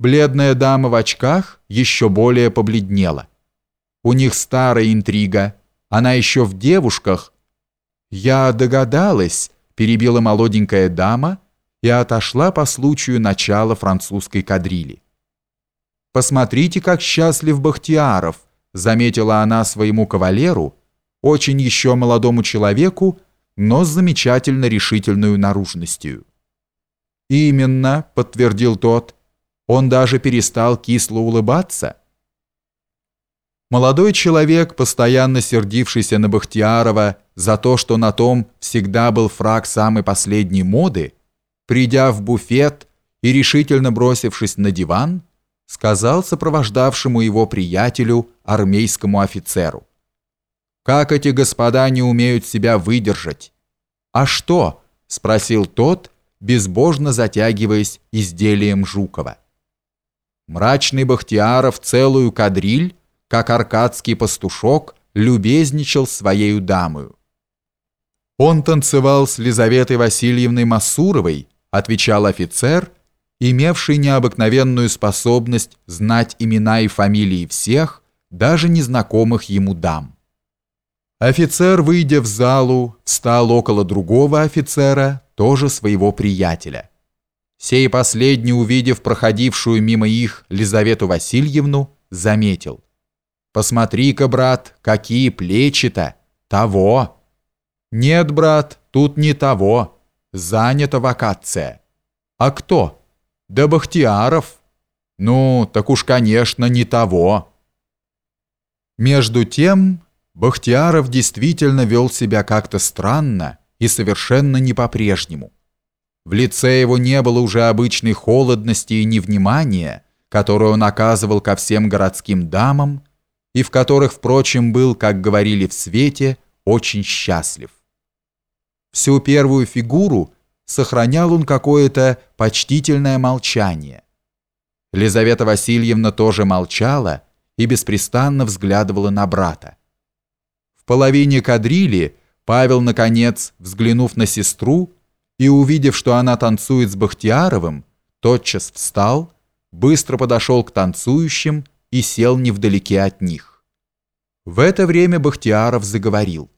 Бледная дама в очках еще более побледнела. У них старая интрига, она еще в девушках. Я догадалась, перебила молоденькая дама и отошла по случаю начала французской кадрили. Посмотрите, как счастлив Бахтияров, заметила она своему кавалеру, очень еще молодому человеку, но с замечательно решительной наружностью. «Именно», — подтвердил тот, — «он даже перестал кисло улыбаться». Молодой человек, постоянно сердившийся на Бахтиярова за то, что на том всегда был фраг самой последней моды, придя в буфет и решительно бросившись на диван, сказал сопровождавшему его приятелю, армейскому офицеру. «Как эти господа не умеют себя выдержать?» «А что?» – спросил тот, безбожно затягиваясь изделием Жукова. Мрачный Бахтияров целую кадриль, как аркадский пастушок, любезничал своею дамою. Он танцевал с Лизаветой Васильевной Масуровой, отвечал офицер, имевший необыкновенную способность знать имена и фамилии всех, даже незнакомых ему дам. Офицер, выйдя в залу, встал около другого офицера, тоже своего приятеля. Сей последний, увидев проходившую мимо их Лизавету Васильевну, заметил. «Посмотри-ка, брат, какие плечи-то! Того!» «Нет, брат, тут не того. Занята вакация». «А кто?» «Да Бахтияров». «Ну, так уж, конечно, не того». Между тем Бахтияров действительно вел себя как-то странно и совершенно не по-прежнему. В лице его не было уже обычной холодности и невнимания, которую он оказывал ко всем городским дамам, и в которых, впрочем, был, как говорили в свете, очень счастлив. Всю первую фигуру сохранял он какое-то почтительное молчание. Лизавета Васильевна тоже молчала и беспрестанно взглядывала на брата половине кадрили Павел, наконец, взглянув на сестру и увидев, что она танцует с Бахтияровым, тотчас встал, быстро подошел к танцующим и сел невдалеке от них. В это время Бахтияров заговорил.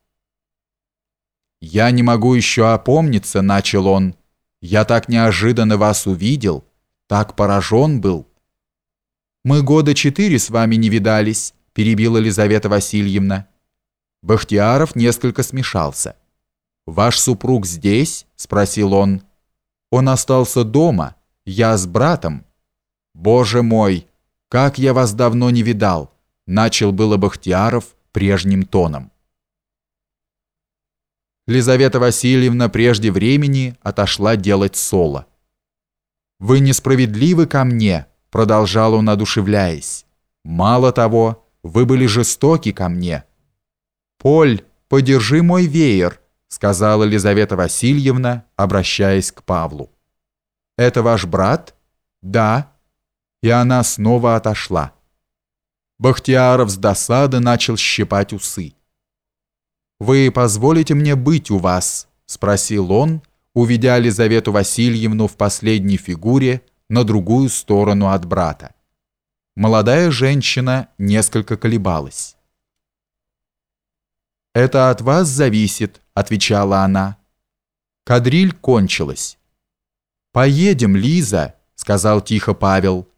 «Я не могу еще опомниться», — начал он. «Я так неожиданно вас увидел, так поражен был». «Мы года четыре с вами не видались», — перебила Елизавета Васильевна. Бахтияров несколько смешался. «Ваш супруг здесь?» – спросил он. «Он остался дома. Я с братом». «Боже мой, как я вас давно не видал!» – начал было Бахтияров прежним тоном. Лизавета Васильевна прежде времени отошла делать соло. «Вы несправедливы ко мне», – продолжал он, одушевляясь. «Мало того, вы были жестоки ко мне». «Поль, подержи мой веер», сказала Лизавета Васильевна, обращаясь к Павлу. «Это ваш брат?» «Да». И она снова отошла. Бахтияров с досады начал щипать усы. «Вы позволите мне быть у вас?» спросил он, увидя Лизавету Васильевну в последней фигуре на другую сторону от брата. Молодая женщина несколько колебалась. «Это от вас зависит», — отвечала она. Кадриль кончилась. «Поедем, Лиза», — сказал тихо Павел.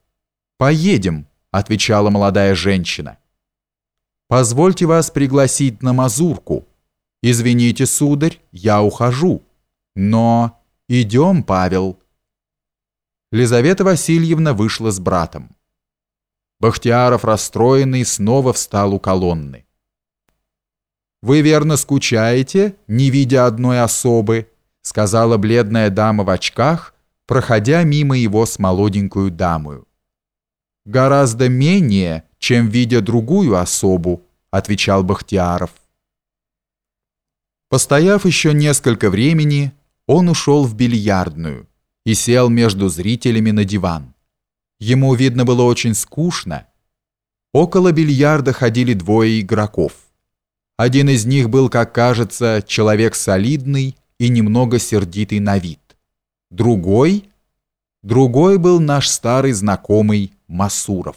«Поедем», — отвечала молодая женщина. «Позвольте вас пригласить на мазурку. Извините, сударь, я ухожу. Но идем, Павел». Лизавета Васильевна вышла с братом. Бахтияров, расстроенный, снова встал у колонны. «Вы верно скучаете, не видя одной особы», сказала бледная дама в очках, проходя мимо его с молоденькую дамою. «Гораздо менее, чем видя другую особу», отвечал Бахтияров. Постояв еще несколько времени, он ушел в бильярдную и сел между зрителями на диван. Ему, видно, было очень скучно. Около бильярда ходили двое игроков. Один из них был, как кажется, человек солидный и немного сердитый на вид. Другой другой был наш старый знакомый Масуров.